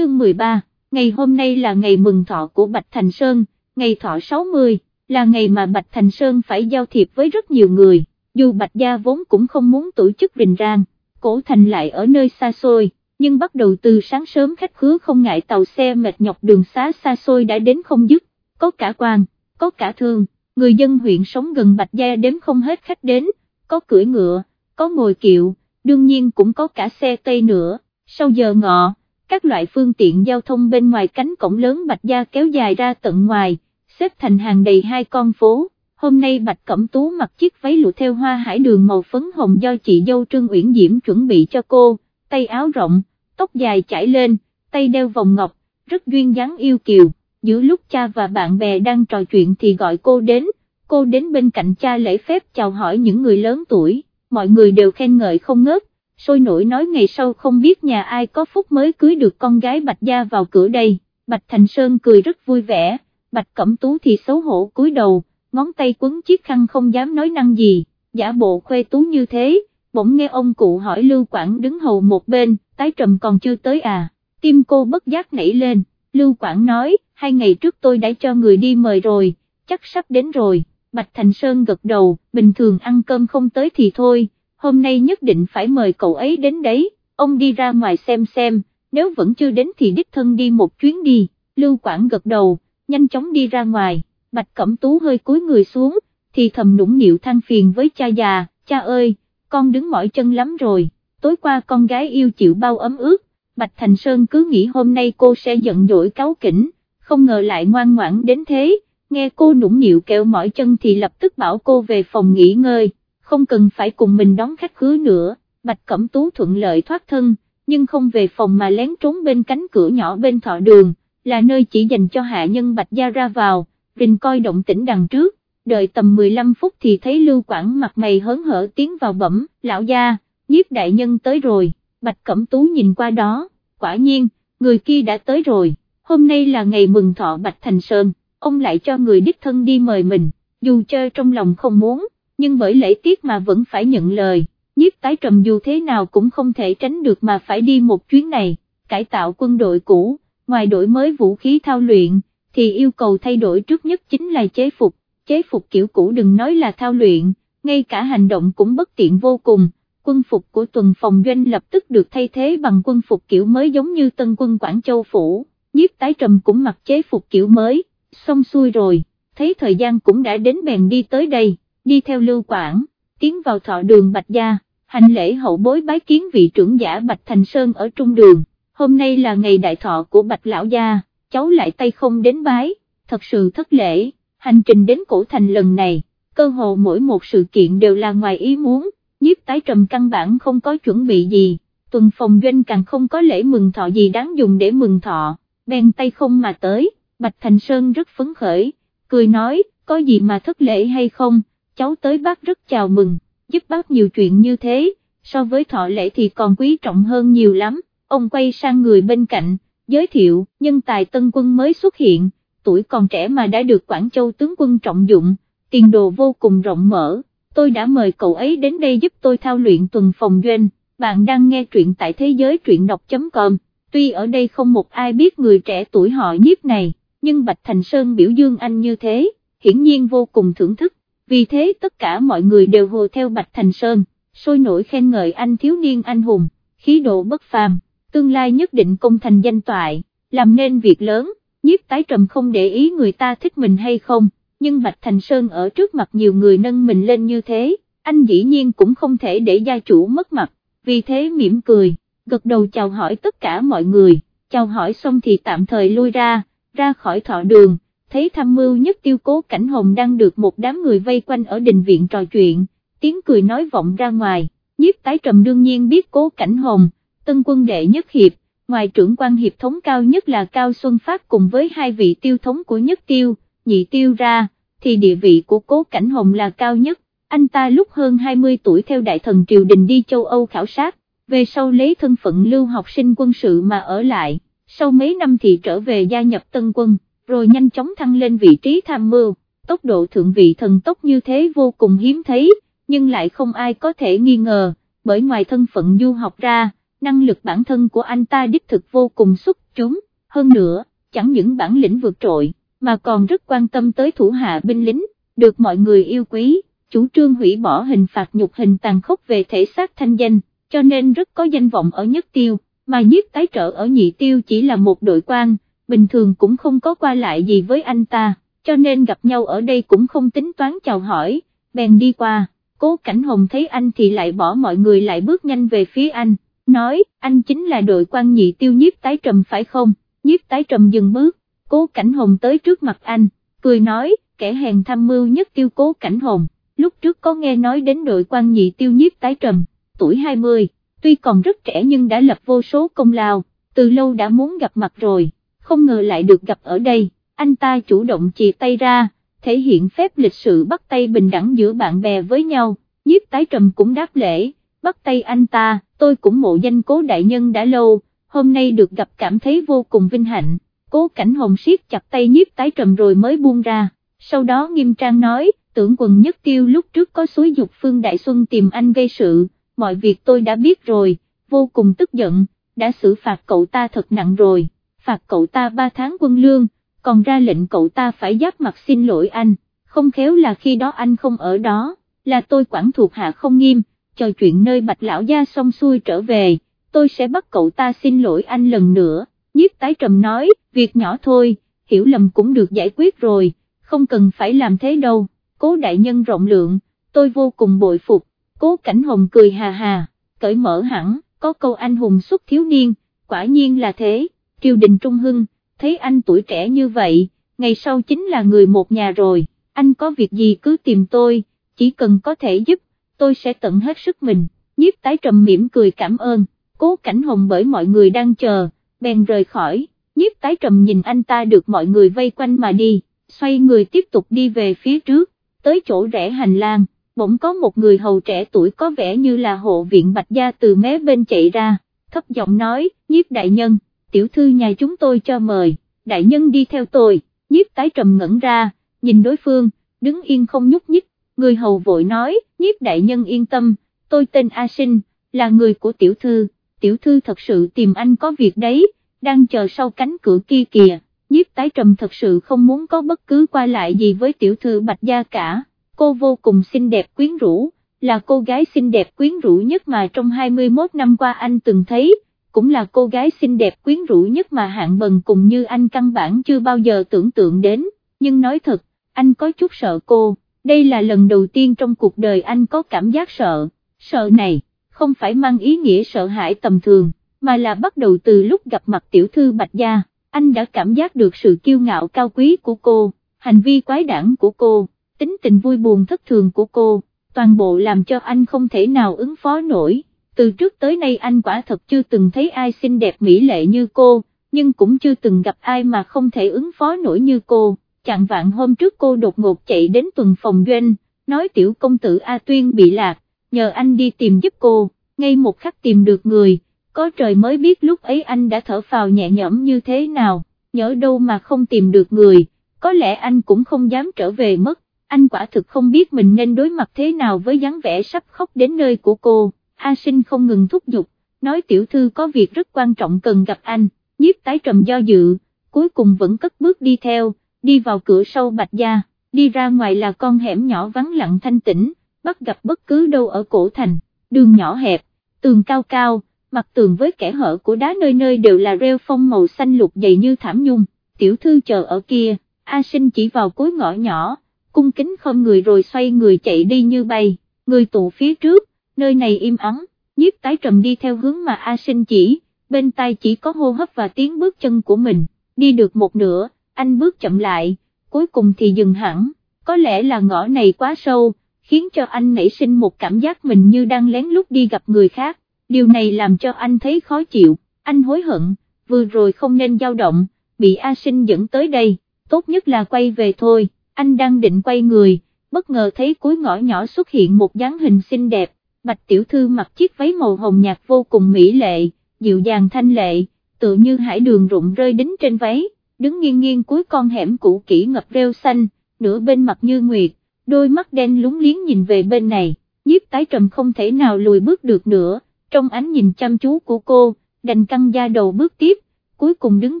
chương 13, ngày hôm nay là ngày mừng thọ của Bạch Thành Sơn, ngày thọ 60, là ngày mà Bạch Thành Sơn phải giao thiệp với rất nhiều người, dù Bạch Gia vốn cũng không muốn tổ chức rình rang, cổ thành lại ở nơi xa xôi, nhưng bắt đầu từ sáng sớm khách khứa không ngại tàu xe mệt nhọc đường xá xa xôi đã đến không dứt, có cả quan, có cả thương, người dân huyện sống gần Bạch Gia đếm không hết khách đến, có cưỡi ngựa, có ngồi kiệu, đương nhiên cũng có cả xe tây nữa, sau giờ ngọ, các loại phương tiện giao thông bên ngoài cánh cổng lớn Bạch Gia kéo dài ra tận ngoài, xếp thành hàng đầy hai con phố. Hôm nay Bạch Cẩm Tú mặc chiếc váy lụa theo hoa hải đường màu phấn hồng do chị dâu Trương Uyển Diễm chuẩn bị cho cô, tay áo rộng, tóc dài chảy lên, tay đeo vòng ngọc, rất duyên dáng yêu kiều, giữa lúc cha và bạn bè đang trò chuyện thì gọi cô đến, cô đến bên cạnh cha lễ phép chào hỏi những người lớn tuổi, mọi người đều khen ngợi không ngớt, sôi nổi nói ngày sau không biết nhà ai có phúc mới cưới được con gái Bạch Gia vào cửa đây, Bạch Thành Sơn cười rất vui vẻ, Bạch Cẩm Tú thì xấu hổ cúi đầu, ngón tay quấn chiếc khăn không dám nói năng gì, giả bộ khoe tú như thế, bỗng nghe ông cụ hỏi Lưu Quảng đứng hầu một bên, tái trầm còn chưa tới à, tim cô bất giác nảy lên, Lưu Quảng nói, hai ngày trước tôi đã cho người đi mời rồi, chắc sắp đến rồi, Bạch Thành Sơn gật đầu, bình thường ăn cơm không tới thì thôi, hôm nay nhất định phải mời cậu ấy đến đấy, ông đi ra ngoài xem xem, nếu vẫn chưa đến thì đích thân đi một chuyến đi, Lưu Quảng gật đầu, nhanh chóng đi ra ngoài, Bạch Cẩm Tú hơi cúi người xuống, thì thầm nũng nịu than phiền với cha già, cha ơi, con đứng mỏi chân lắm rồi, tối qua con gái yêu chịu bao ấm ướt, Bạch Thành Sơn cứ nghĩ hôm nay cô sẽ giận dỗi cáo kỉnh, không ngờ lại ngoan ngoãn đến thế, nghe cô nũng nịu kẹo mỏi chân thì lập tức bảo cô về phòng nghỉ ngơi, không cần phải cùng mình đón khách khứa nữa, Bạch Cẩm Tú thuận lợi thoát thân, nhưng không về phòng mà lén trốn bên cánh cửa nhỏ bên thọ đường, là nơi chỉ dành cho hạ nhân Bạch Gia ra vào, rình coi động tĩnh đằng trước, đợi tầm 15 phút thì thấy Lưu Quảng mặt mày hớn hở tiến vào bẩm, lão gia, nhiếp đại nhân tới rồi, Bạch Cẩm Tú nhìn qua đó, quả nhiên, người kia đã tới rồi, hôm nay là ngày mừng thọ Bạch Thành Sơn, ông lại cho người đích thân đi mời mình, dù chơi trong lòng không muốn, nhưng bởi lễ tiết mà vẫn phải nhận lời, nhiếp tái trầm dù thế nào cũng không thể tránh được mà phải đi một chuyến này, cải tạo quân đội cũ, ngoài đổi mới vũ khí thao luyện, thì yêu cầu thay đổi trước nhất chính là chế phục, chế phục kiểu cũ đừng nói là thao luyện, ngay cả hành động cũng bất tiện vô cùng, quân phục của tuần phòng doanh lập tức được thay thế bằng quân phục kiểu mới giống như tân quân Quảng Châu Phủ, nhiếp tái trầm cũng mặc chế phục kiểu mới, xong xuôi rồi, thấy thời gian cũng đã đến bèn đi tới đây, đi theo lưu quảng, tiến vào thọ đường Bạch Gia, hành lễ hậu bối bái kiến vị trưởng giả Bạch Thành Sơn ở trung đường, hôm nay là ngày đại thọ của Bạch Lão Gia, cháu lại tay không đến bái, thật sự thất lễ, hành trình đến cổ thành lần này, cơ hồ mỗi một sự kiện đều là ngoài ý muốn, nhiếp tái trầm căn bản không có chuẩn bị gì, tuần phòng doanh càng không có lễ mừng thọ gì đáng dùng để mừng thọ, bèn tay không mà tới, Bạch Thành Sơn rất phấn khởi, cười nói, có gì mà thất lễ hay không, cháu tới bác rất chào mừng, giúp bác nhiều chuyện như thế, so với thọ lễ thì còn quý trọng hơn nhiều lắm, ông quay sang người bên cạnh, giới thiệu, nhân tài tân quân mới xuất hiện, tuổi còn trẻ mà đã được Quảng Châu tướng quân trọng dụng, tiền đồ vô cùng rộng mở, tôi đã mời cậu ấy đến đây giúp tôi thao luyện tuần phòng doanh, bạn đang nghe truyện tại thế giới truyện đọc.com, tuy ở đây không một ai biết người trẻ tuổi họ nhiếp này, nhưng Bạch Thành Sơn biểu dương anh như thế, hiển nhiên vô cùng thưởng thức, vì thế tất cả mọi người đều hồ theo Bạch Thành Sơn, sôi nổi khen ngợi anh thiếu niên anh hùng, khí độ bất phàm tương lai nhất định công thành danh toại, làm nên việc lớn, nhiếp tái trầm không để ý người ta thích mình hay không, nhưng Bạch Thành Sơn ở trước mặt nhiều người nâng mình lên như thế, anh dĩ nhiên cũng không thể để gia chủ mất mặt, vì thế mỉm cười, gật đầu chào hỏi tất cả mọi người, chào hỏi xong thì tạm thời lui ra, ra khỏi thọ đường, thấy tham mưu nhất tiêu cố cảnh hồng đang được một đám người vây quanh ở đình viện trò chuyện, tiếng cười nói vọng ra ngoài, nhiếp tái trầm đương nhiên biết cố cảnh hồng, tân quân đệ nhất hiệp, ngoài trưởng quan hiệp thống cao nhất là Cao Xuân Phát cùng với hai vị tiêu thống của nhất tiêu, nhị tiêu ra, thì địa vị của cố cảnh hồng là cao nhất, anh ta lúc hơn 20 tuổi theo đại thần triều đình đi châu Âu khảo sát, về sau lấy thân phận lưu học sinh quân sự mà ở lại, sau mấy năm thì trở về gia nhập tân quân, rồi nhanh chóng thăng lên vị trí tham mưu, tốc độ thượng vị thần tốc như thế vô cùng hiếm thấy, nhưng lại không ai có thể nghi ngờ, bởi ngoài thân phận du học ra, năng lực bản thân của anh ta đích thực vô cùng xuất chúng, hơn nữa, chẳng những bản lĩnh vượt trội, mà còn rất quan tâm tới thủ hạ binh lính, được mọi người yêu quý, chủ trương hủy bỏ hình phạt nhục hình tàn khốc về thể xác thanh danh, cho nên rất có danh vọng ở nhất tiêu, mà nhiếp tái trợ ở nhị tiêu chỉ là một đội quan, bình thường cũng không có qua lại gì với anh ta, cho nên gặp nhau ở đây cũng không tính toán chào hỏi, bèn đi qua, cố cảnh hồng thấy anh thì lại bỏ mọi người lại bước nhanh về phía anh, nói, anh chính là đội quan nhị tiêu nhiếp tái trầm phải không, nhiếp tái trầm dừng bước, cố cảnh hồng tới trước mặt anh, cười nói, kẻ hèn tham mưu nhất tiêu cố cảnh hồng, lúc trước có nghe nói đến đội quan nhị tiêu nhiếp tái trầm, tuổi 20, tuy còn rất trẻ nhưng đã lập vô số công lao, từ lâu đã muốn gặp mặt rồi, không ngờ lại được gặp ở đây, anh ta chủ động chì tay ra, thể hiện phép lịch sự bắt tay bình đẳng giữa bạn bè với nhau, nhiếp tái trầm cũng đáp lễ, bắt tay anh ta, tôi cũng mộ danh cố đại nhân đã lâu, hôm nay được gặp cảm thấy vô cùng vinh hạnh, cố cảnh hồng siết chặt tay nhiếp tái trầm rồi mới buông ra, sau đó nghiêm trang nói, tưởng quần nhất tiêu lúc trước có suối dục Phương Đại Xuân tìm anh gây sự, mọi việc tôi đã biết rồi, vô cùng tức giận, đã xử phạt cậu ta thật nặng rồi, phạt cậu ta 3 tháng quân lương, còn ra lệnh cậu ta phải giáp mặt xin lỗi anh, không khéo là khi đó anh không ở đó, là tôi quản thuộc hạ không nghiêm, chờ chuyện nơi bạch lão gia xong xuôi trở về, tôi sẽ bắt cậu ta xin lỗi anh lần nữa, nhiếp tái trầm nói, việc nhỏ thôi, hiểu lầm cũng được giải quyết rồi, không cần phải làm thế đâu, cố đại nhân rộng lượng, tôi vô cùng bội phục, cố cảnh hồng cười hà hà, cởi mở hẳn, có câu anh hùng xuất thiếu niên, quả nhiên là thế, triều đình trung hưng, thấy anh tuổi trẻ như vậy, ngày sau chính là người một nhà rồi, anh có việc gì cứ tìm tôi, chỉ cần có thể giúp, tôi sẽ tận hết sức mình, nhiếp tái trầm mỉm cười cảm ơn, cố cảnh hồng bởi mọi người đang chờ, bèn rời khỏi, nhiếp tái trầm nhìn anh ta được mọi người vây quanh mà đi, xoay người tiếp tục đi về phía trước, tới chỗ rẽ hành lang, bỗng có một người hầu trẻ tuổi có vẻ như là hộ viện bạch gia từ mé bên chạy ra, thấp giọng nói, nhiếp đại nhân tiểu thư nhà chúng tôi cho mời, đại nhân đi theo tôi, nhiếp tái trầm ngẩn ra, nhìn đối phương, đứng yên không nhúc nhích, người hầu vội nói, nhiếp đại nhân yên tâm, tôi tên A Sinh, là người của tiểu thư, tiểu thư thật sự tìm anh có việc đấy, đang chờ sau cánh cửa kia kìa, nhiếp tái trầm thật sự không muốn có bất cứ qua lại gì với tiểu thư Bạch Gia cả, cô vô cùng xinh đẹp quyến rũ, là cô gái xinh đẹp quyến rũ nhất mà trong 21 năm qua anh từng thấy, cũng là cô gái xinh đẹp quyến rũ nhất mà hạng bần cùng như anh căn bản chưa bao giờ tưởng tượng đến, nhưng nói thật, anh có chút sợ cô, đây là lần đầu tiên trong cuộc đời anh có cảm giác sợ, sợ này, không phải mang ý nghĩa sợ hãi tầm thường, mà là bắt đầu từ lúc gặp mặt tiểu thư Bạch Gia, anh đã cảm giác được sự kiêu ngạo cao quý của cô, hành vi quái đản của cô, tính tình vui buồn thất thường của cô, toàn bộ làm cho anh không thể nào ứng phó nổi từ trước tới nay anh quả thật chưa từng thấy ai xinh đẹp mỹ lệ như cô, nhưng cũng chưa từng gặp ai mà không thể ứng phó nổi như cô, chạng vạn hôm trước cô đột ngột chạy đến tuần phòng doanh, nói tiểu công tử A Tuyên bị lạc, nhờ anh đi tìm giúp cô, ngay một khắc tìm được người, có trời mới biết lúc ấy anh đã thở phào nhẹ nhõm như thế nào, nhớ đâu mà không tìm được người, có lẽ anh cũng không dám trở về mất, anh quả thực không biết mình nên đối mặt thế nào với dáng vẻ sắp khóc đến nơi của cô. A sinh không ngừng thúc giục, nói tiểu thư có việc rất quan trọng cần gặp anh, nhiếp tái trầm do dự, cuối cùng vẫn cất bước đi theo, đi vào cửa sâu bạch gia, đi ra ngoài là con hẻm nhỏ vắng lặng thanh tĩnh, bắt gặp bất cứ đâu ở cổ thành, đường nhỏ hẹp, tường cao cao, mặt tường với kẻ hở của đá nơi nơi đều là rêu phong màu xanh lục dày như thảm nhung, tiểu thư chờ ở kia, A sinh chỉ vào cuối ngõ nhỏ, cung kính không người rồi xoay người chạy đi như bay, người tụ phía trước, nơi này im ắng, nhiếp tái trầm đi theo hướng mà A sinh chỉ, bên tai chỉ có hô hấp và tiếng bước chân của mình, đi được một nửa, anh bước chậm lại, cuối cùng thì dừng hẳn, có lẽ là ngõ này quá sâu, khiến cho anh nảy sinh một cảm giác mình như đang lén lút đi gặp người khác, điều này làm cho anh thấy khó chịu, anh hối hận, vừa rồi không nên dao động, bị A sinh dẫn tới đây, tốt nhất là quay về thôi, anh đang định quay người, bất ngờ thấy cuối ngõ nhỏ xuất hiện một dáng hình xinh đẹp, bạch tiểu thư mặc chiếc váy màu hồng nhạt vô cùng mỹ lệ, dịu dàng thanh lệ, tự như hải đường rụng rơi đính trên váy, đứng nghiêng nghiêng cuối con hẻm cũ kỹ ngập rêu xanh, nửa bên mặt như nguyệt, đôi mắt đen lúng liếng nhìn về bên này, nhiếp tái trầm không thể nào lùi bước được nữa, trong ánh nhìn chăm chú của cô, đành căng da đầu bước tiếp, cuối cùng đứng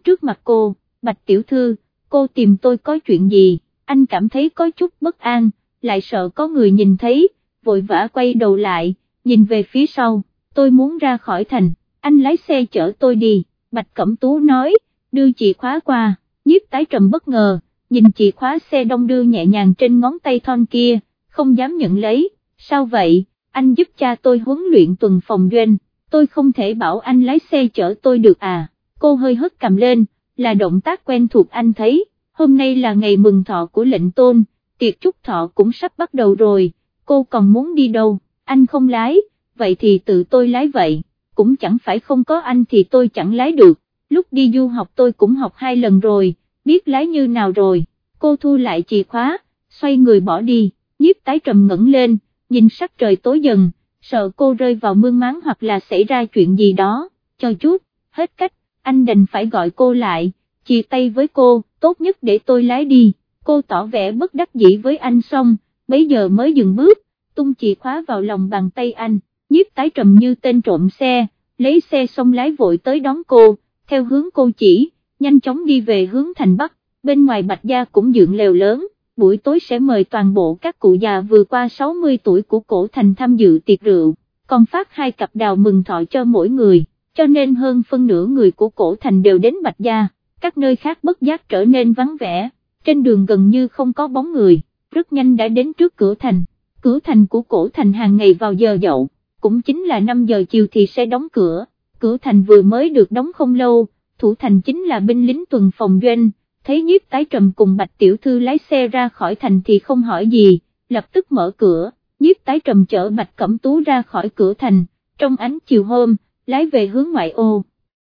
trước mặt cô, Bạch Tiểu Thư, cô tìm tôi có chuyện gì, anh cảm thấy có chút bất an, lại sợ có người nhìn thấy, vội vã quay đầu lại, nhìn về phía sau, tôi muốn ra khỏi thành, anh lái xe chở tôi đi, Bạch Cẩm Tú nói, đưa chìa khóa qua, nhiếp tái trầm bất ngờ, nhìn chìa khóa xe đông đưa nhẹ nhàng trên ngón tay thon kia, không dám nhận lấy, sao vậy, anh giúp cha tôi huấn luyện tuần phòng doanh, tôi không thể bảo anh lái xe chở tôi được à, cô hơi hất cầm lên, là động tác quen thuộc anh thấy, hôm nay là ngày mừng thọ của lệnh tôn, tiệc chúc thọ cũng sắp bắt đầu rồi, cô còn muốn đi đâu, anh không lái, vậy thì tự tôi lái vậy, cũng chẳng phải không có anh thì tôi chẳng lái được, lúc đi du học tôi cũng học hai lần rồi, biết lái như nào rồi, cô thu lại chìa khóa, xoay người bỏ đi, nhiếp tái trầm ngẩng lên, nhìn sắc trời tối dần, sợ cô rơi vào mương máng hoặc là xảy ra chuyện gì đó, cho chút, hết cách, anh đành phải gọi cô lại, chia tay với cô, tốt nhất để tôi lái đi, cô tỏ vẻ bất đắc dĩ với anh xong, bấy giờ mới dừng bước, tung chìa khóa vào lòng bàn tay anh, nhiếp tái trầm như tên trộm xe, lấy xe xong lái vội tới đón cô, theo hướng cô chỉ, nhanh chóng đi về hướng thành Bắc, bên ngoài Bạch Gia cũng dựng lều lớn, buổi tối sẽ mời toàn bộ các cụ già vừa qua 60 tuổi của cổ thành tham dự tiệc rượu, còn phát hai cặp đào mừng thọ cho mỗi người, cho nên hơn phân nửa người của cổ thành đều đến Bạch Gia, các nơi khác bất giác trở nên vắng vẻ, trên đường gần như không có bóng người, rất nhanh đã đến trước cửa thành, cửa thành của cổ thành hàng ngày vào giờ dậu, cũng chính là 5 giờ chiều thì sẽ đóng cửa, cửa thành vừa mới được đóng không lâu, thủ thành chính là binh lính tuần phòng doanh, thấy nhiếp tái trầm cùng bạch tiểu thư lái xe ra khỏi thành thì không hỏi gì, lập tức mở cửa, nhiếp tái trầm chở bạch cẩm tú ra khỏi cửa thành, trong ánh chiều hôm, lái về hướng ngoại ô.